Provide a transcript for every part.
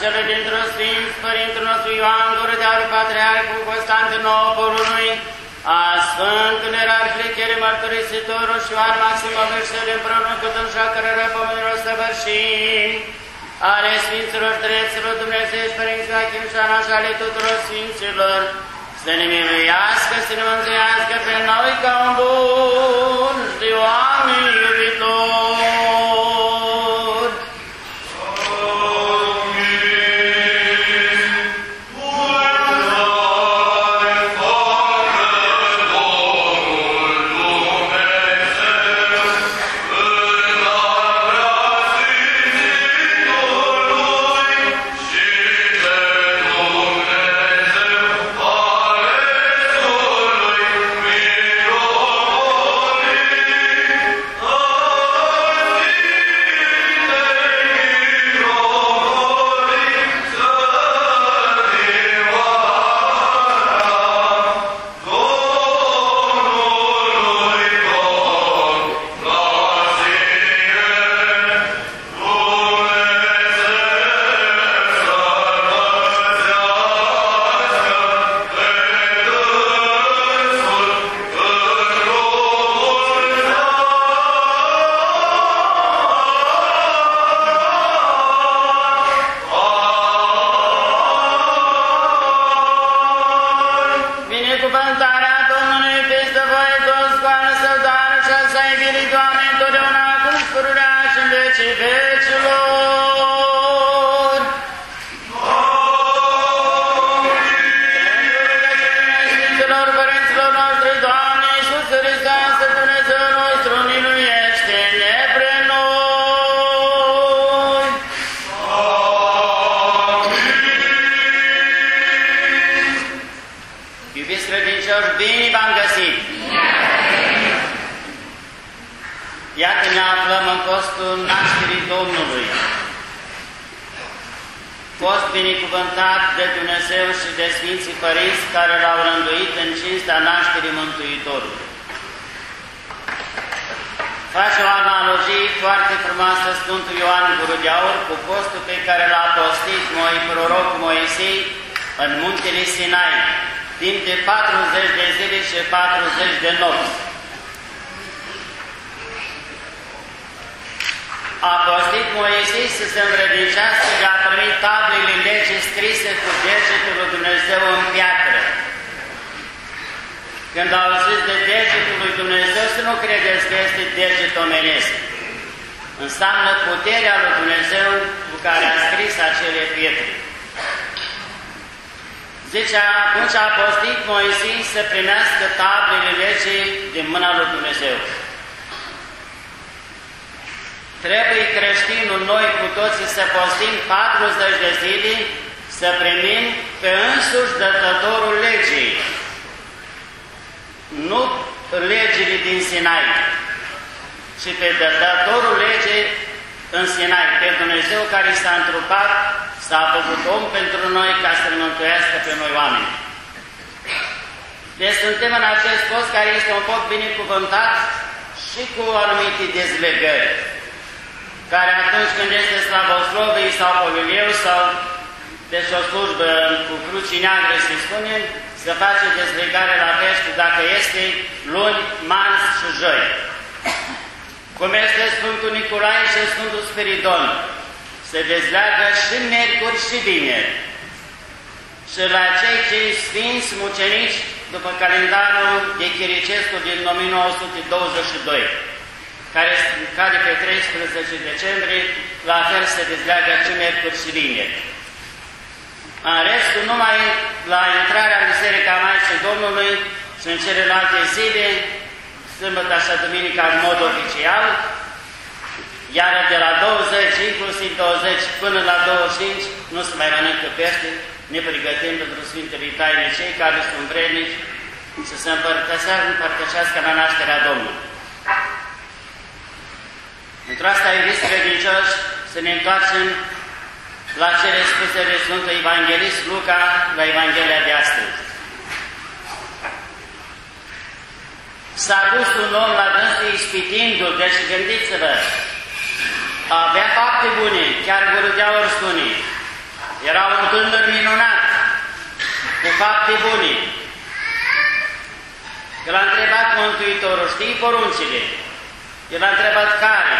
a celui dintre Sfinți Părintele nostru Ioan Gură de Aur Patriarhul Constantinopolului, a Sfântului Arhichere Mărturisitorul și Ioan Maximovic și împreună cu dânsa care răpămânilor săvârșim, ale Sfinților Treților Dumnezeu și Părinții Achim și Ana și ale tuturor Sfinților, să ne miluiască, să ne mântuiască pe noi ca un bun și de oameni iubitori. Iată ne aflăm în postul nașterii Domnului. Post binecuvântat de Dumnezeu și de Sfinții Părinți care l-au rânduit în cinstea nașterii Mântuitorului. Face o analogie foarte frumoasă Sfântul Ioan Guru de Aur cu postul pe care l-a postit Moi, prorocul Moisei în muntele Sinai, timp de 40 de zile și 40 de nopți. A postit Moisei să se învrednicească de a primi tablele legii scrise cu degetul lui Dumnezeu în piatră. Când au zis de degetul lui Dumnezeu, să nu credeți că este deget omenesc. Înseamnă puterea lui Dumnezeu cu care a scris acele pietre. Zice, atunci a postit Moisei să primească tablele legii din mâna lui Dumnezeu. Trebuie creștinul noi cu toții să postim 40 de zile să primim pe însuși dătătorul legii. Nu legile din Sinai, ci pe dătătorul legii în Sinai, pe Dumnezeu care s-a întrupat, s-a făcut om pentru noi ca să ne mântuiască pe noi oameni. Deci suntem în acest post care este un pot binecuvântat și cu anumite dezlegări, care atunci când este slavoslovii sau polileu sau deci o slujbă cu cruci neagre, să spunem, să face dezlegare la pește dacă este luni, marți și joi. Cum este Sfântul Nicolae și Sfântul Spiridon. se dezleagă și miercuri și vineri. Și la cei cei sfinți mucenici după calendarul de Chiricescu din 1922, care cade pe 13 decembrie, la fel se dezleagă și miercuri și vineri. În rest, numai la intrarea în Biserica Maicii Domnului și în celelalte zile, sâmbătă și duminica în mod oficial, iar de la 20, inclusiv 20, până la 25, nu se mai mănâncă pește, ne pregătim pentru Sfintele Taine cei care sunt vrednici să se împărtășească la nașterea Domnului. Într-o asta, iubiți credincioși, să ne întoarcem la cele spuse de Sfântul Evanghelist Luca la Evanghelia de astăzi. S-a dus un om la dânsul ispitindu-l, deci gândiți-vă, avea fapte bune, chiar gurul de aur spune. Era un tânăr minunat, cu fapte bune. El a întrebat Mântuitorul, știi poruncile? El a întrebat care?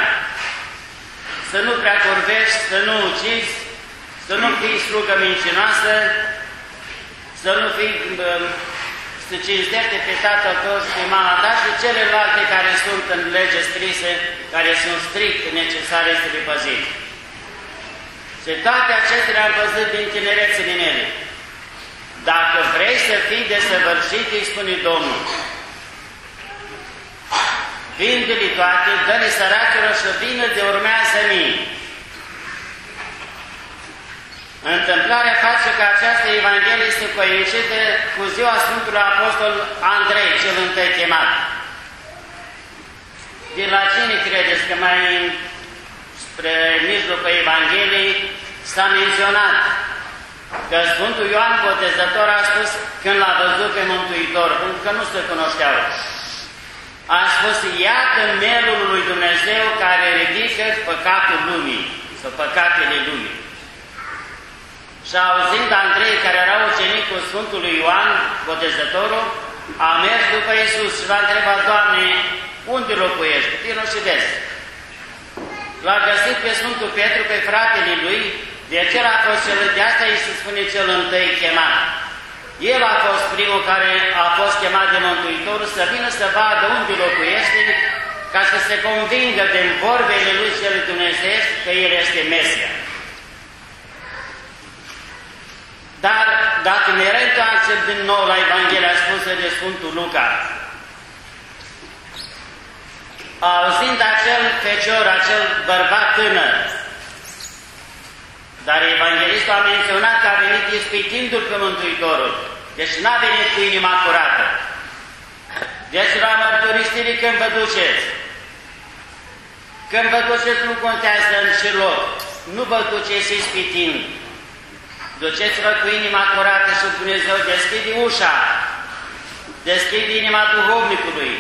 Să nu prea curvești, să nu ucizi, să nu fii slugă mincinoasă, să nu fii să cinstește pe tatăl tău și pe mama ta și celelalte care sunt în lege scrise, care sunt strict necesare să le păzim. Și toate acestea le-am văzut din tinerețele mele. Dacă vrei să fii desăvârșit, îi spune Domnul, vinde-le toate, dă-le săracilor și vină de urmează mie. Întâmplarea face că această Evanghelie este coincită cu ziua Sfântului Apostol Andrei, cel întâi chemat. De la cine credeți că mai spre mijlocul Evangheliei s-a menționat că Sfântul Ioan Botezător a spus când l-a văzut pe Mântuitor, pentru că nu se cunoșteau, a spus, iată melul lui Dumnezeu care ridică păcatul lumii, sau păcatele lumii. Și auzind Andrei, care era ucenicul Sfântului Ioan, botezătorul, a mers după Iisus și l-a întrebat, Doamne, unde locuiești? Vino și vezi. L-a găsit pe Sfântul Petru, pe fratele lui, de aceea a fost cel, de asta îi se spune cel întâi chemat. El a fost primul care a fost chemat de Mântuitorul să vină să vadă unde locuiește, ca să se convingă din vorbele lui cel Dumnezeu că El este Mesia. Dar dacă ne reîntoarcem din nou la Evanghelia spusă de Sfântul Luca, auzind acel fecior, acel bărbat tânăr, dar Evanghelistul a menționat că a venit ispitindu-l pe Mântuitorul, deci n-a venit cu inima curată. Deci la mărturisirii când vă duceți, când vă duceți nu contează în ce loc, nu vă duceți ispitind, Duceți-vă cu inima curată și Dumnezeu deschide ușa, deschide inima duhovnicului,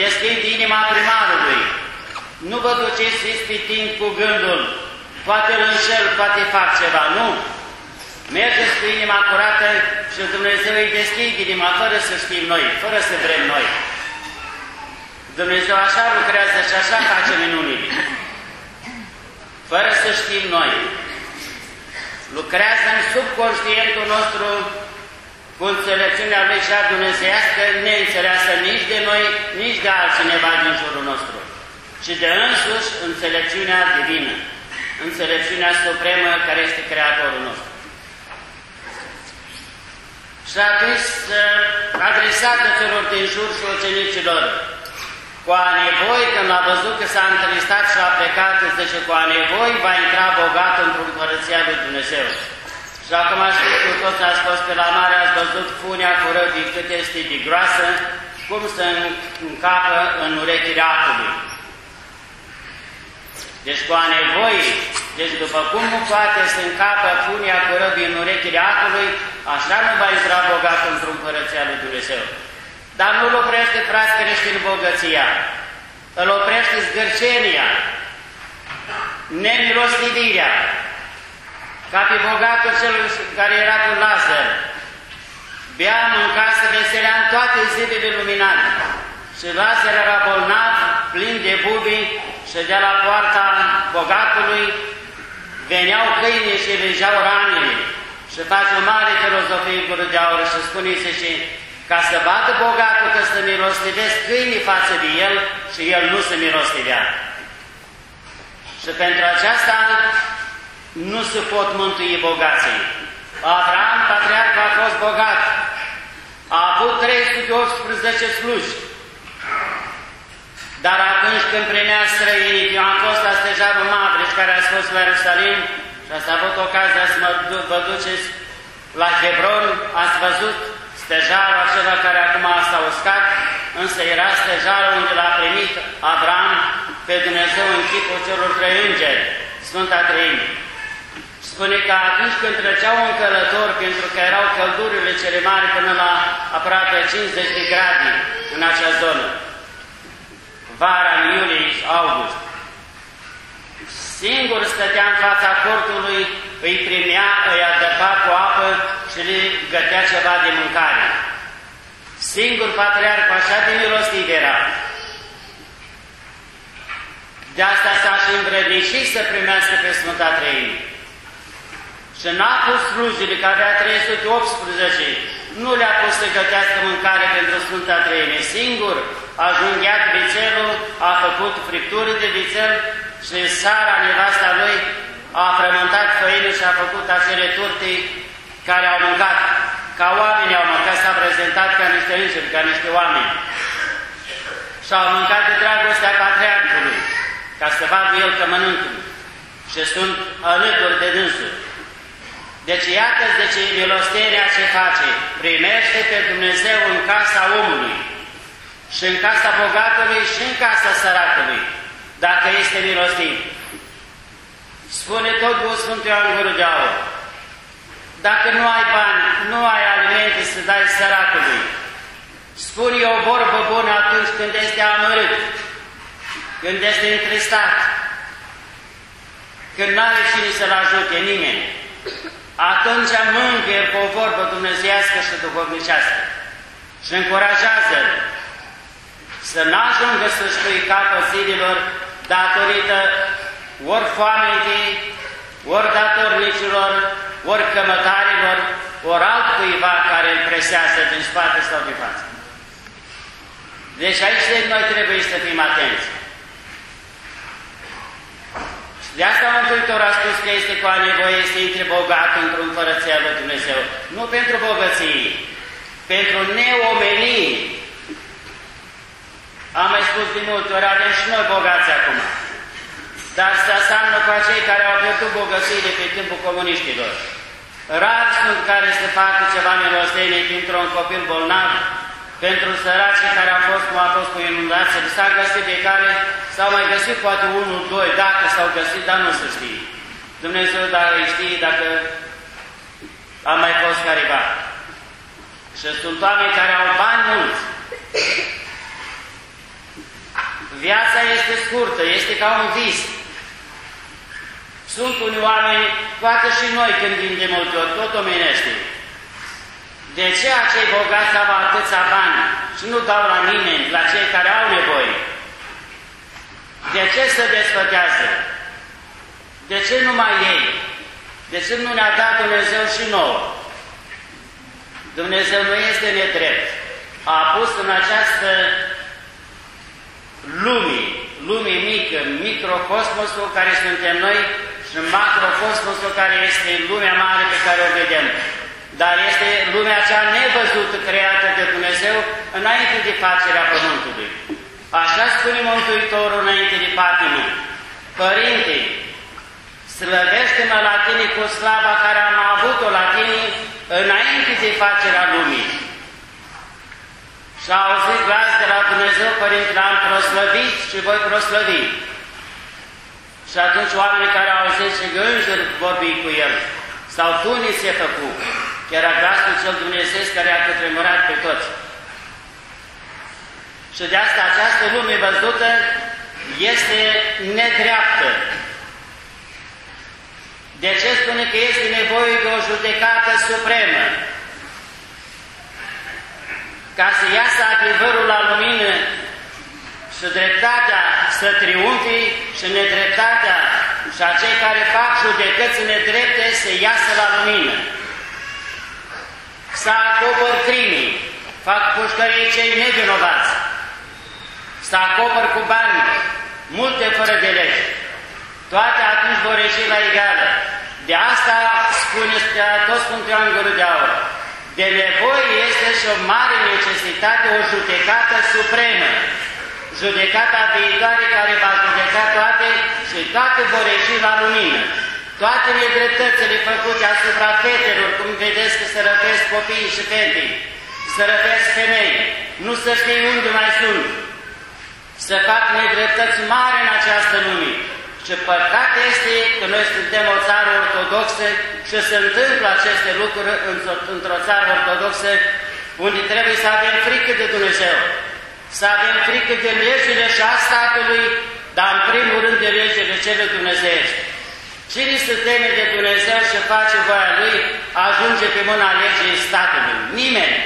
deschide inima primarului. Nu vă duceți ispitind cu gândul, poate îl înșel, poate fac ceva, nu. Mergeți cu inima curată și Dumnezeu îi deschide inima fără să știm noi, fără să vrem noi. Dumnezeu așa lucrează și așa face minunile. Fără să știm noi lucrează în subconștientul nostru cu înțelepciunea Lui cea dumnezeiască, neînțeleasă nici de noi, nici de altcineva din jurul nostru, ci de însuși înțelepciunea divină, înțelepciunea supremă care este Creatorul nostru. Și atunci adresată celor din jur și ucenicilor, cu a nevoi, când a văzut că s-a întristat și a plecat, zice, cu a nevoi va intra bogat într-o împărăția lui Dumnezeu. Și acum știți cu toți ați fost pe la mare, ați văzut funea cu răbii cât este de groasă, cum se încapă în urechile acului. Deci cu a nevoi, deci după cum nu poate să încapă funia cu răbii în urechile acului, așa nu va intra bogat într-o împărăția lui Dumnezeu. Dar nu-l oprește, frați creștin, bogăția. Îl oprește zgârcenia, nemilostivirea, ca pe bogatul cel care era cu Lazar. Bea, mânca, se veselea în toate zilele luminate. Și Lazar era bolnav, plin de bubi, de la poarta bogatului veneau câinii și legeau ranele și face o mare filozofie cu de aur și spune și ca să bată bogatul că să mirostivesc câinii față de el și el nu se mirostivea. Și pentru aceasta nu se pot mântui bogații. Avram, patriarhul, a fost bogat. A avut 318 sluji. Dar atunci când primea străinii, eu am fost la stejarul Mavriș, care a fost la Ierusalim, și ați avut ocazia să mă du vă duceți la Hebron, ați văzut stejarul acela care acum s-a uscat, însă era stejarul unde l-a primit Avram pe Dumnezeu în chipul celor trei îngeri, Sfânta Trăime. Spune că atunci când treceau un călător, pentru că erau căldurile cele mari până la aproape 50 de grade în acea zonă, vara, în iulie, august, singur stătea în fața cortului, îi primea, îi adăpa cu apă și le gătea ceva de mâncare. Singur patriarhul așa de milostiv era. De asta s-a și învrednici să primească pe Sfânta Trăime. Și n-a pus slujile, că avea 318, nu le-a pus să gătească mâncare pentru Sfânta Trăime. Singur a junghiat vițelul, a făcut fripturi de vițel și Sara, nevasta lui, a frământat făină și a făcut acele turte care au mâncat, ca oamenii au mâncat, s-a prezentat ca niște îngeri, ca niște oameni. Și au mâncat de dragostea patriarhului, ca să vadă el că mănâncă și sunt alături de dânsul. Deci iată de ce milostenia ce face, primește pe Dumnezeu în casa omului și în casa bogatului și în casa săracului, dacă este milostiv. Spune tot Sfântul Ioan Gură de Aur, dacă nu ai bani, nu ai alimente să dai săracului. Spune o vorbă bună atunci când este amărât, când este întristat, când nu are cine să-l ajute nimeni. Atunci mângâie cu o vorbă dumnezeiască și duhovnicească și încurajează-l să n-ajungă să-și pui capă zililor datorită ori foametei, ori datornicilor, ori cămătarilor, ori altcuiva care îl presează din spate sau din față. Deci aici noi trebuie să fim atenți. De asta Mântuitor a spus că este cu a nevoie să intre bogat într-un împărăția lui Dumnezeu. Nu pentru bogății, pentru neomenii. Am mai spus din multe ori, avem și noi bogați acum. Dar se aseamnă cu acei care au pierdut bogățiile pe timpul comuniștilor. Rar sunt care să facă ceva milostenie pentru un copil bolnav, pentru săracii care au fost, cum a fost cu inundație, s-a găsit de care s-au mai găsit poate unul, doi, dacă s-au găsit, dar nu se știe. Dumnezeu dacă îi știe, dacă a mai fost careva. Și sunt oameni care au bani mulți. Viața este scurtă, este ca un vis. Sunt unii oameni, poate și noi când vin de multe ori, tot omenește. De ce acei bogați au atâția bani și nu dau la nimeni, la cei care au nevoie? De ce se desfătează? De ce numai ei? De ce nu ne-a dat Dumnezeu și nouă? Dumnezeu nu este nedrept. A pus în această lume, lume mică, microcosmosul care suntem noi și macrocosmosul care este lumea mare pe care o vedem dar este lumea cea nevăzută creată de Dumnezeu înainte de facerea pământului. Așa spune Mântuitorul înainte de patimă. Părinte, slăvește-mă la tine cu slava care am avut-o la tine înainte de facerea lumii. Și a auzit glas de la Dumnezeu, Părinte, l-am proslăvit și voi proslăvi. Și atunci oamenii care au auzit și gânduri vorbi cu el. Sau tu ni se făcut că era glasul cel Dumnezeu care a cutremurat pe toți. Și de asta această lume văzută este nedreaptă. De ce spune că este nevoie de o judecată supremă? Ca să iasă adevărul la lumină și dreptatea să triumfi și nedreptatea și acei care fac judecăți nedrepte să iasă la lumină. Să acopăr crimii, fac pușcării cei nevinovați, să acopăr cu bani multe fără de lege. Toate atunci vor ieși la egală. De asta spune tot Sfântul Ioan Gură de Aur. De nevoie este și o mare necesitate, o judecată supremă. Judecata viitoare care va judeca toate și toate vor ieși la lumină. Toate nedreptățile făcute asupra fetelor, cum vedeți că se răpesc copiii și fetei, să răpesc femei, nu să știe unde mai sunt, să fac nedreptăți mari în această lume. Și păcat este că noi suntem o țară ortodoxă și se întâmplă aceste lucruri într-o țară ortodoxă unde trebuie să avem frică de Dumnezeu, să avem frică de legile și a statului, dar în primul rând de legile cele dumnezeiești. Cine se teme de Dumnezeu și face voia Lui, ajunge pe mâna legii statului. Nimeni.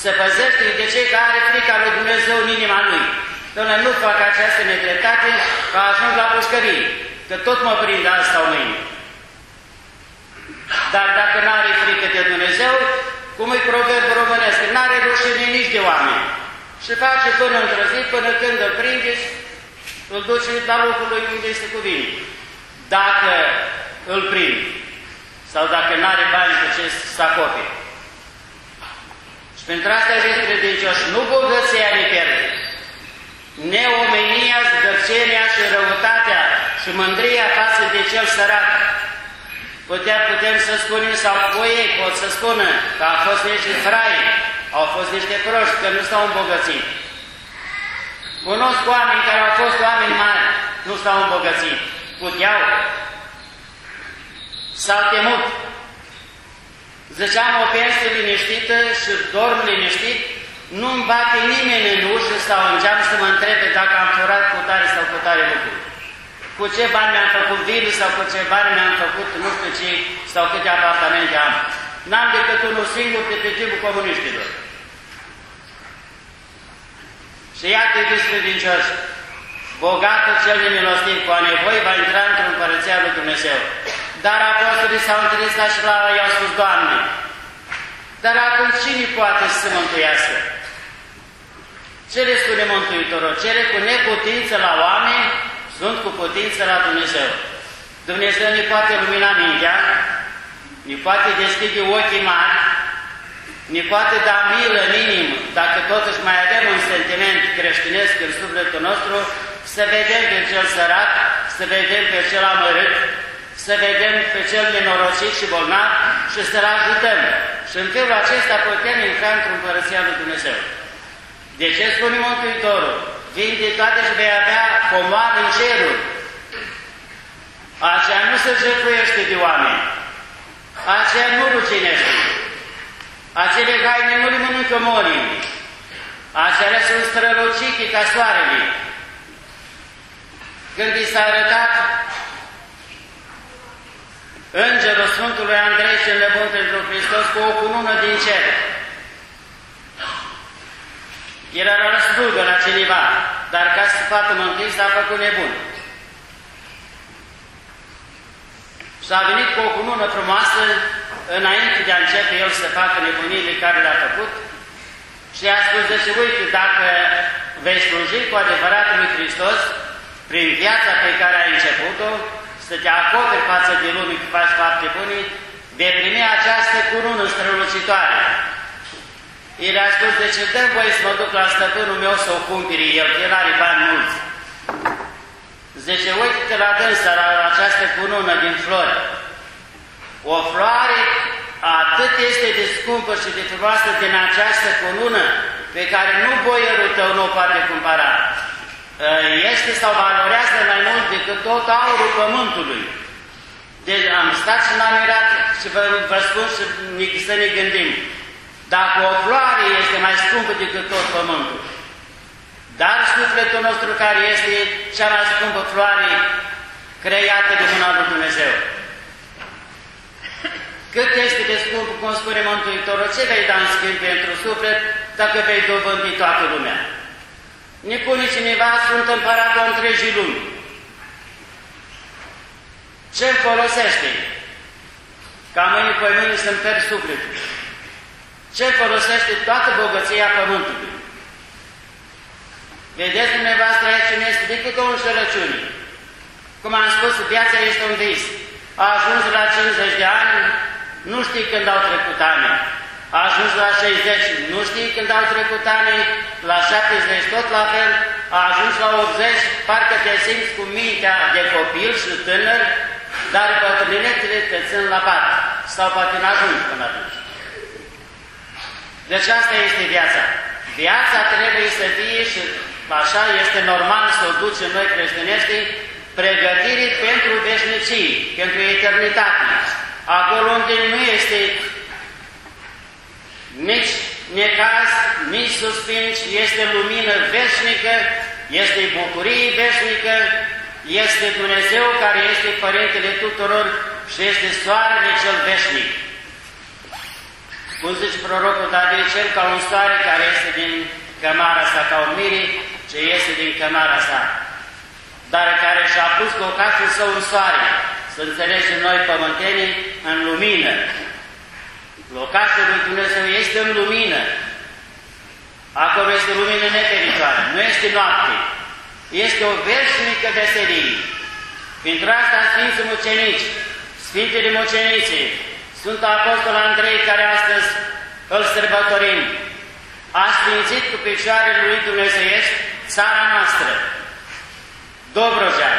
Se păzește de cei care are frica lui Dumnezeu în inima Lui. Doamne, nu fac această nedreptate, că ajung la pușcărie, că tot mă prind asta sau mâine. Dar dacă nu are frică de Dumnezeu, cum îi proverb românesc, nu are rușine nici de oameni. Și face până într-o zi, până când îl prindeți, îl duce la locul lui unde este cuvine. Dacă îl prind, sau dacă nu are bani pe ce să acopere. Și pentru asta este credincioși, nu bogăția ne pierde, neomenia, zgârcenia și răutatea și mândria față de cel sărac. Putea, putem să spunem, sau poei pot să spună că au fost niște frai, au fost niște proști, că nu s-au îmbogățit. Cunosc oameni care au fost oameni mari, nu s-au îmbogățit. Puteau. S-au temut. Ziceam o pensie liniștită și dorm liniștit, nu-mi bate nimeni în ușă sau în geam să mă întrebe dacă am furat cu tare sau cu tare lucru. Cu ce bani mi-am făcut vile sau cu ce bani mi-am făcut nu știu ce sau câte apartamente am. N-am decât unul singur pe pe timpul comuniștilor. Și iată despre credincios. Bogatul cel nemilostiv cu a nevoie va intra într-un împărăția lui Dumnezeu. Dar apostolii s-au întâlnit și la i-au spus, Doamne, dar atunci cine poate să se mântuiască? Ce le spune Mântuitorul? Cele cu neputință la oameni sunt cu putință la Dumnezeu. Dumnezeu ne poate lumina mintea, ne poate deschide ochii mari, ne poate da milă în inimă, dacă totuși mai avem un sentiment creștinesc în sufletul nostru, să vedem pe cel sărac, să vedem pe cel amărât, să vedem pe cel nenorocit și bolnav și să-l ajutăm. Și în felul acesta putem intra într-un împărăția lui Dumnezeu. De ce spune Mântuitorul? Vinde toate și vei avea comoară în cerul. Aceea nu se jertfuiește de oameni. Aceea nu rucinește. Acele haine nu le mănâncă morii. Acelea sunt strălucite ca soarele. Când i s-a arătat Îngerul Sfântului Andrei și nebun pentru Hristos cu o cunună din cer. Era la răsplugă la cineva, dar ca să facă mântui s-a făcut nebun. Și a venit cu o cunună frumoasă înainte de a începe el să facă nebunile care le-a făcut și a spus, deci uite, dacă vei sluji cu adevărat lui Hristos, prin viața pe care ai început-o, să te acoperi față de lume că faci fapte bune, vei primi această curună strălucitoare. El a spus, de ce dăm voie să mă duc la stăpânul meu să o cumpiri el, că el are bani mulți. Zice, uite-te la dânsa, la această cunună din flori. O floare atât este de scumpă și de frumoasă din această cunună, pe care nu boierul tău nu o poate cumpăra. Eh, este sau valorează mai mult decât tot aurul pământului. Deci am stat și m-am mirat și vă, vă spun să ne, să ne gândim. Dacă o floare este mai scumpă decât tot pământul, dar sufletul nostru care este cea mai scumpă floare creată de mâna lui Dumnezeu. Cât este de scump, cum spune Mântuitorul, ce vei da în schimb pentru suflet dacă vei dovândi toată lumea? Ne pune cineva sunt împăratul întregii lumi. Ce folosește? Ca mâine pe mâine să-mi pierd sufletul. Ce folosește toată bogăția pământului? Vedeți dumneavoastră aici nu este decât o înșelăciune. Cum am spus, viața este un vis. A ajuns la 50 de ani, nu știi când au trecut ani. A ajuns la 60, nu știi când au trecut ani, la 70 tot la fel, a ajuns la 80, parcă te simți cu mintea de copil și tânăr, dar bătrânețele te țin la pat. Sau poate nu ajungi până atunci. Deci asta este viața. Viața trebuie să fie și așa este normal să o ducem noi creștineștii, pregătire pentru veșnicii, pentru eternitate. Acolo unde nu este nici necaz, nici suspinci, este lumină veșnică, este bucurie veșnică, este Dumnezeu care este Părintele tuturor și este soarele cel veșnic. Cum zice prorocul David, cel ca un soare care este din cămara sa, ca un mire ce iese din cămara sa, dar care și-a pus locașul său în soare, să înțelegem noi pământenii în lumină. Locașul lui Dumnezeu este în lumină. Acolo este lumină neperitoare, nu este noapte. Este o veșnică veselie. Pentru asta Sfinții Mucenici, Sfintele Mucenice, sunt Apostol Andrei, care astăzi îl sărbătorim, a sfințit cu picioarele lui Dumnezeiești țara noastră, Dobrogea,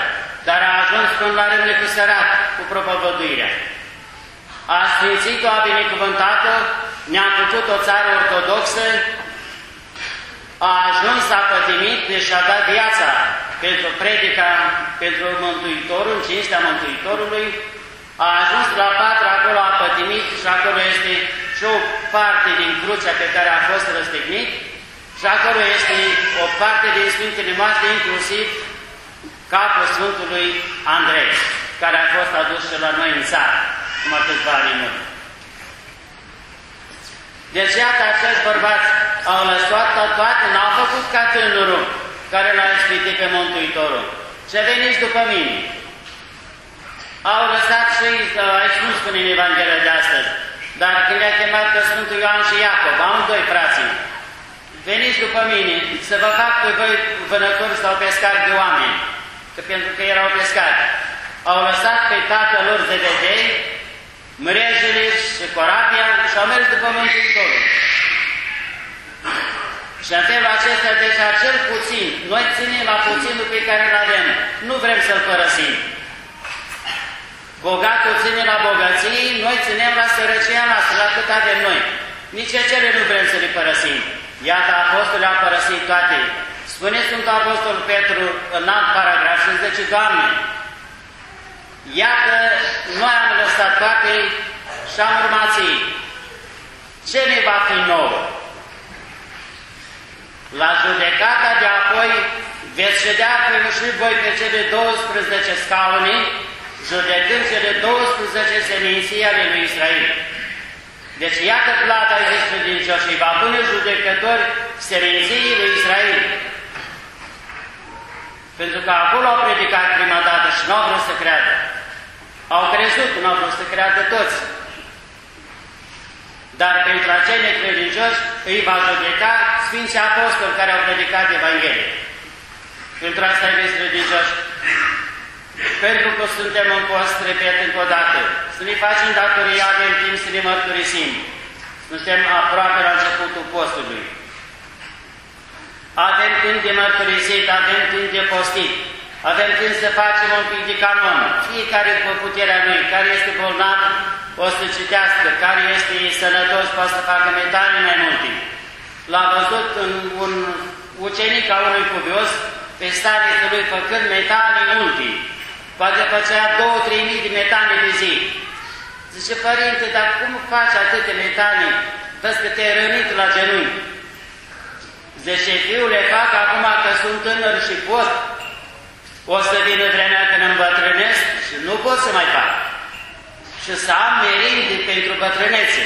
dar a ajuns până la rând cu sărat, cu propovăduirea. A sfințit-o, a binecuvântat-o, ne-a făcut o țară ortodoxă, a ajuns, a pătimit, deci a dat viața pentru predica, pentru Mântuitorul, în cinstea Mântuitorului, a ajuns la patru, acolo a pătimit și acolo este și o parte din crucea pe care a fost răstignit și acolo este o parte din Sfintele noastre, inclusiv capul Sfântului Andrei, care a fost adus și la noi în țară, cum câțiva ani în urmă. Deci iată acești bărbați au lăsat toate, n-au făcut ca tânărul care l-a ispitit pe Mântuitorul. Ce veniți după mine? Au lăsat și aici nu spune în Evanghelia de astăzi, dar când le-a chemat pe Sfântul Ioan și Iacob, au doi frații, veniți după mine să vă fac pe voi vânători sau pescari de oameni, că pentru că erau pescari. Au lăsat pe tatăl lor Zebedei, mrejele și corabia și au mers după Mântuitorul. Și în felul acesta, deci acel puțin, noi ținem la puținul pe care îl avem, nu vrem să-l părăsim. Bogatul ține la bogății, noi ținem la sărăcia noastră, la cât avem noi. Nici cele nu vrem să le părăsim. Iată, apostolul a părăsit toate. Spune Sfântul Apostol Petru în alt paragraf și zice, Doamne, iată, noi am lăsat toate și am urmat ei. Ce ne va fi nou? La judecata de apoi veți ședea pe și voi pe cele 12 scaune judecând cele 12 seminții ale lui Israel. Deci iată plata credincioși și va pune judecători seminții lui Israel. Pentru că acolo au predicat prima dată și nu au vrut să creadă. Au crezut, nu au vrut să creadă toți. Dar pentru acei necredincioși îi va judeca Sfinții Apostoli care au predicat Evanghelie. Pentru asta, iubiți credincioși, pentru că suntem în post, repet încă o dată, să ne facem datoria, avem timp să ne mărturisim. Suntem aproape la începutul postului. Avem timp de mărturisit, avem timp de postit, avem timp să facem un pic de canon. Fiecare după puterea lui, care este bolnav, o să citească, care este sănătos, poate să facă metanii mai multe. L-a văzut în un ucenic a unui cuvios, pe stare lui făcând metanii multe. Poate făcea două, trei mii de metane de zi. Zice, părinte, dar cum faci atâtea metane? Vezi că te-ai rănit la genunchi. Zice, fiule, fac acum că sunt tânăr și pot. O să vină vremea când îmbătrânesc și nu pot să mai fac. Și să am merinde pentru bătrânețe.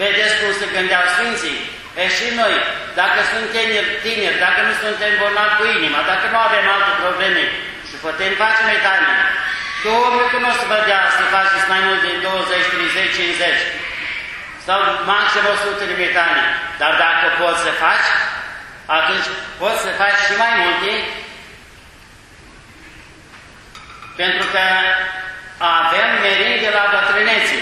Vedeți cum se gândeau Sfinții? E și noi, dacă suntem tineri, dacă nu suntem bolnavi cu inima, dacă nu avem alte probleme, și putem face metanie. Domnul că nu o să vă dea să faceți mai mult de 20, 30, 50 sau maxim 100 de metane. Dar dacă poți să faci, atunci poți să faci și mai multe, pentru că avem merinde la bătrânețe.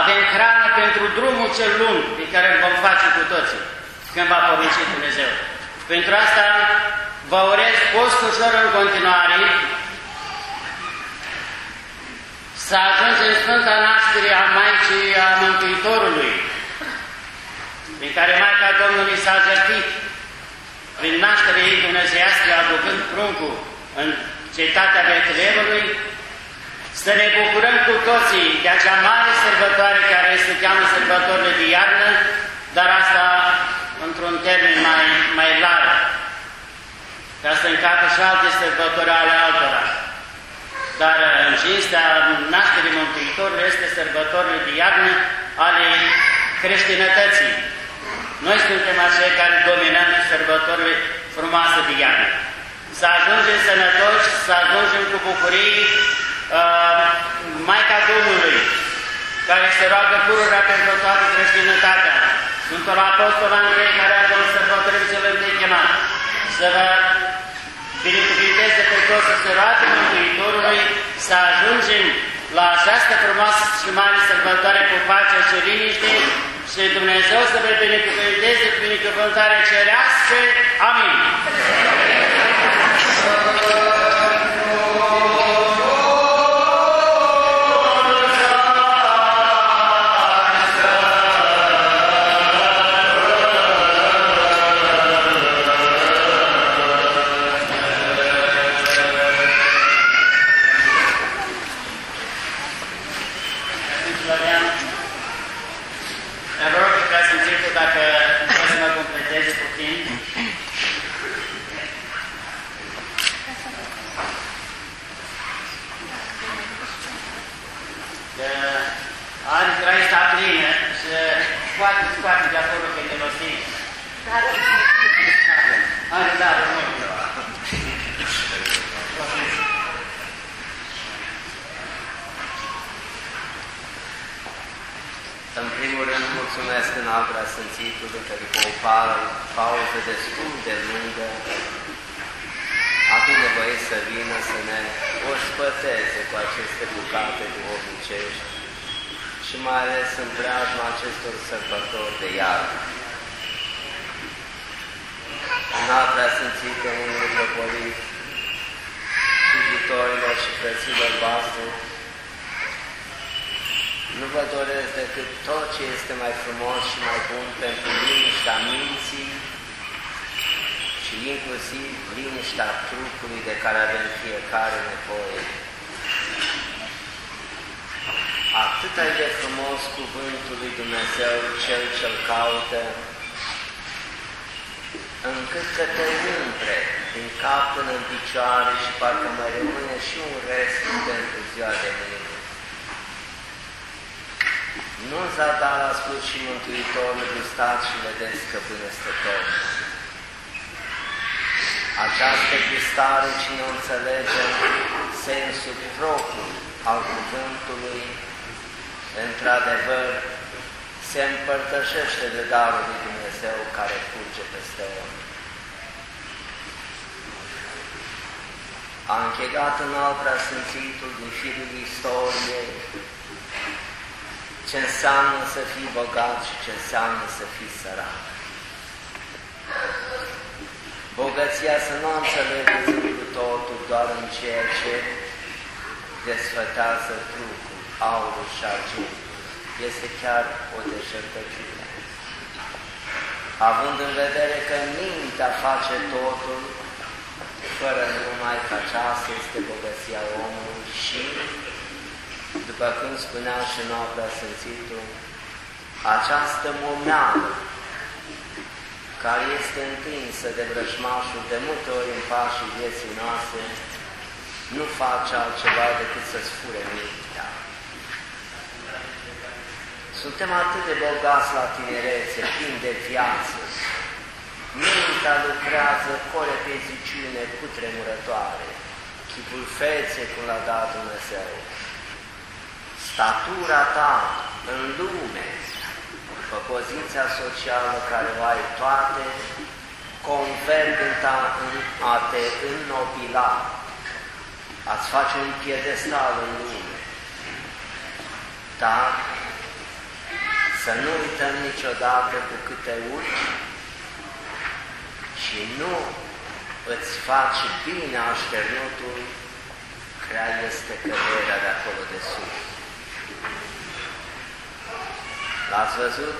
Avem hrană pentru drumul cel lung pe care îl vom face cu toții, când va porunci Dumnezeu. Pentru asta vă urez post ușor în continuare, să ajungem Sfânta Naștere a Maicii a Mântuitorului, prin care Maica Domnului s-a jertit, prin nașterea ei dumnezeiască, aducând pruncul în cetatea Betleemului, să ne bucurăm cu toții de acea mare sărbătoare care se cheamă sărbătorile de iarnă, dar asta într-un termen mai, mai larg, ca să încape și alte sărbători ale altora. Dar în cinstea nașterii Mântuitorului este sărbătorile de iarnă ale creștinătății. Noi suntem acei care dominăm sărbătorile frumoase de iarnă. Să ajungem sănătoși, să ajungem cu bucurii uh, Maica Domnului, care se roagă pururea pentru toată creștinătatea. Sfântul Apostol Andrei, care a fost sărbătorim cel întâi chemat, să vă binecuvinteze pe toți să se roage Mântuitorului, să ajungem la această frumoasă și mare sărbătoare cu pace și liniște și Dumnezeu să vă binecuvânteze cu binecuvântare cerească. Amin. n-am scoate de acolo că te lăsii. Dar are darul mâinilor. În primul rând, mulțumesc în Abra Sfințitului că după o pauză destul de lungă a binevoit să vină să ne ospăteze cu aceste bucate duhovnicești și mai ales în preajma acestor sărbători de iarnă. În aprea Sfințită unui Metropolit, iubitorilor și preților voastre, nu vă doresc decât tot ce este mai frumos și mai bun pentru liniștea minții și inclusiv liniștea trupului de care avem fiecare nevoie. Atâta e de frumos cuvântul lui Dumnezeu cel ce-l caută, încât că te umple din cap până în picioare și parcă mai rămâne și un rest pentru ziua de mâine. Nu zadar ascult și Mântuitorul gustat și vedeți că bine stă tot. Această gustare, cine o înțelege, sensul propriu al cuvântului, într-adevăr, se împărtășește de darul lui Dumnezeu care curge peste om. A închegat în al preasfințitul din firul istoriei ce înseamnă să fii bogat și ce înseamnă să fii sărat. Bogăția să nu înțelegeți cu totul doar în ceea ce desfătează trupul aurul și argintul. Este chiar o deșertăciune. Având în vedere că mintea face totul, fără numai că aceasta este bogăția omului și, după cum spuneam și noaptea Sfințitul, această momeală care este întinsă de vrăjmașul de multe ori în pașii vieții noastre, nu face altceva decât să-ți fure mintea. Suntem atât de bogați la tinerețe, plini de viață. Mintea lucrează core pe ziciune cu chipul fețe cum l-a dat Dumnezeu. Statura ta în lume, după poziția socială care o ai toate, convergânta în a te înnobila, ați face un piedestal în lume. Dar să nu uităm niciodată cu câte urci și nu îți faci bine așternutul, crea este căderea de acolo de sus. L-ați văzut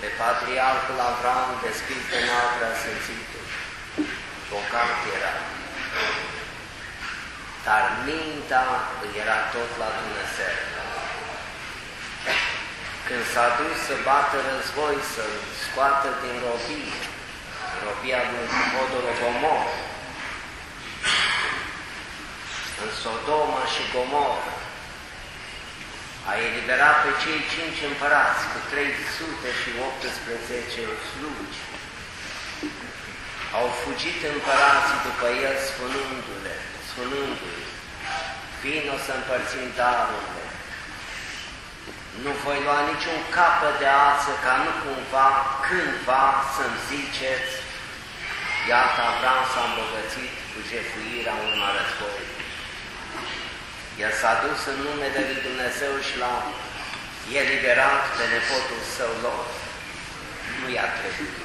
pe patriarhul Avram descris de noaptea sfințitul. Bogat era. Dar mintea îi era tot la Dumnezeu. Când s-a dus să bată război, să scoată din robie, robia lui Hodorogomor, în Sodoma și Gomorra, a eliberat pe cei cinci împărați cu 318 slugi. Au fugit împărații după el spunându-le, spunându-i, vino să împărțim darurile. Nu voi lua niciun capăt de ață ca nu cumva, cândva să-mi ziceți, iată Avram s-a îmbogățit cu jefuirea urma războiului. El s-a dus în numele lui Dumnezeu și l-a eliberat pe nepotul său lor. Nu i-a trebuit.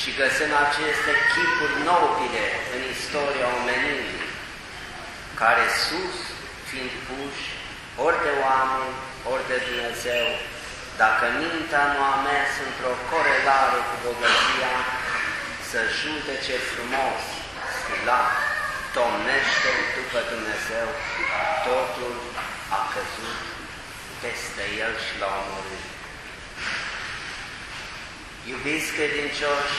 Și găsim aceste chipuri nobile în istoria omenirii, care sus, fiind puși, ori de oameni, ori de Dumnezeu, dacă mintea nu a mers într-o corelare cu bogăția, să judece frumos, stilat, domnește după Dumnezeu, totul a căzut peste el și l-a omorât. Iubiți credincioși,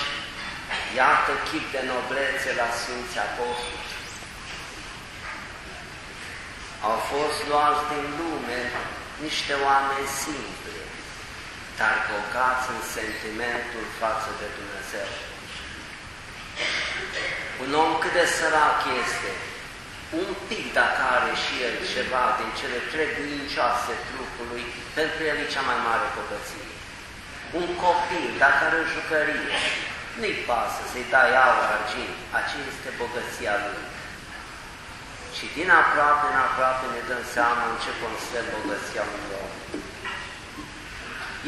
iată chip de noblețe la Sfinții Apostoli. Au fost luați din lume niște oameni simpli, dar bogați în sentimentul față de Dumnezeu. Un om cât de sărac este, un pic dacă are și el ceva din cele trebuincioase trupului, pentru el e cea mai mare bogăție. Un copil, dacă are o jucărie, nu-i pasă să-i dai aur, argint, aceea este bogăția lui. Și din aproape în aproape ne dăm seama în ce constă bogăția unui om.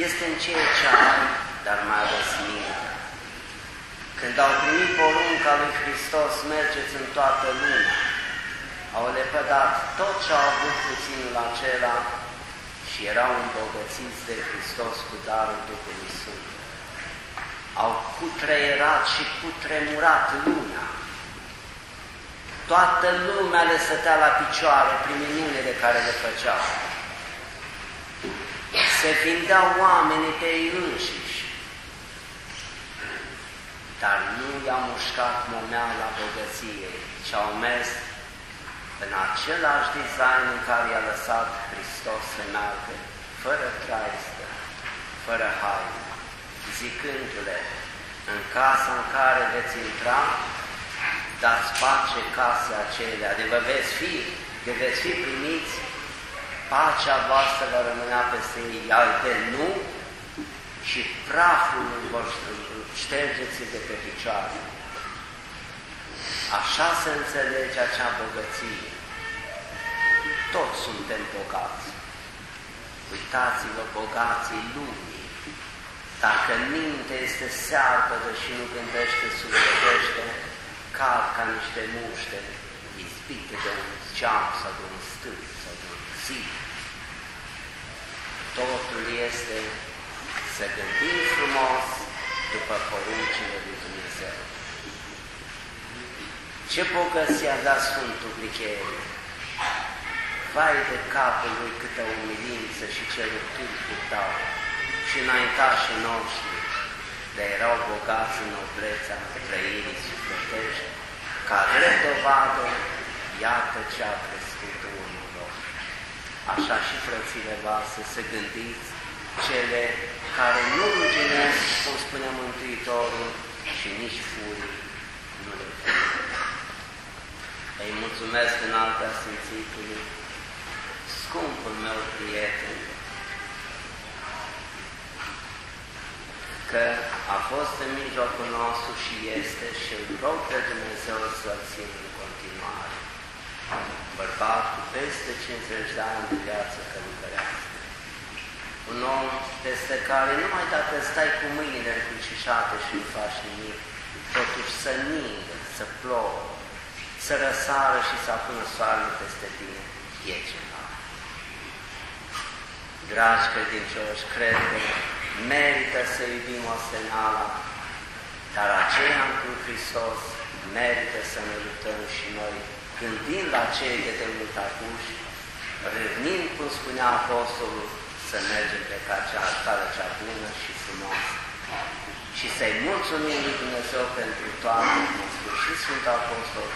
Este în ceea ce ai, dar mai ales minte. Când au primit porunca lui Hristos, mergeți în toată lumea, au lepădat tot ce au avut puținul acela și erau îmbogățiți de Hristos cu darul Duhului Sfânt. Au cutreierat și cutremurat lumea. Toată lumea le stătea la picioare prin minunile care le făceau. Se vindeau oamenii pe ei înșiși dar nu i-a mușcat momeala bogăției, ci au mers în același design în care i-a lăsat Hristos să meargă, fără traistă, fără haine, zicându-le, în casa în care veți intra, dați pace case acelea, de vă veți fi, de veți fi primiți, pacea voastră va rămânea peste ei, alte nu, și praful vostru ștergeți de pe picioare. Așa se înțelege acea bogăție. Toți suntem bogați. Uitați-vă bogații lumii. Dacă minte este searbădă și nu gândește, sufletește, cad ca niște muște, izbite de un geam sau de un stâlp sau de un zid. Totul este să gândim frumos după poruncile lui Dumnezeu. Ce bogăție a dat Sfântul Glicherie! Vai de capul lui câtă umilință și ce rupturi purtau și înaintașii noștri, de erau bogați în noblețea trăirii sufletești, ca drept dovadă, iată ce a crescut unul lor. Așa și frățile voastre să gândiți cele care nu ruginesc, cum spune Mântuitorul, și nici furii nu le Îi mulțumesc în alta Sfințitului, scumpul meu prieten, că a fost în mijlocul nostru și este și îl rog pe Dumnezeu să-l țin în continuare. Bărbat cu peste 50 de ani de viață călugărească. Un om peste care numai dacă stai cu mâinile încrucișate și nu faci nimic, totuși să ningă, să plouă, să răsară și să apună soarele peste tine, e ceva. Dragi credincioși, cred că merită să iubim Osenala, dar aceea într Hristos merită să ne luptăm și noi, gândind la cei de demnul acuși, râvnind, cum spunea Apostolul, să mergem pe calea cea bună și frumoasă și să-i mulțumim lui Dumnezeu pentru toate, cum și Sfântul Apostol,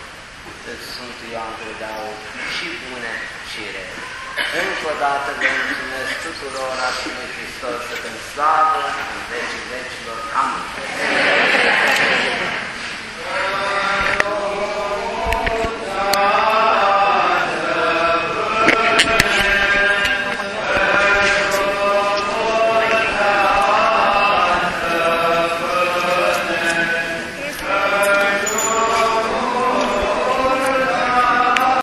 Sfântul Ioan Gădeau, și bune și rele. Încă o dată vă mulțumesc tuturora și lui Hristos să te slavă în vecii vecilor. Amin.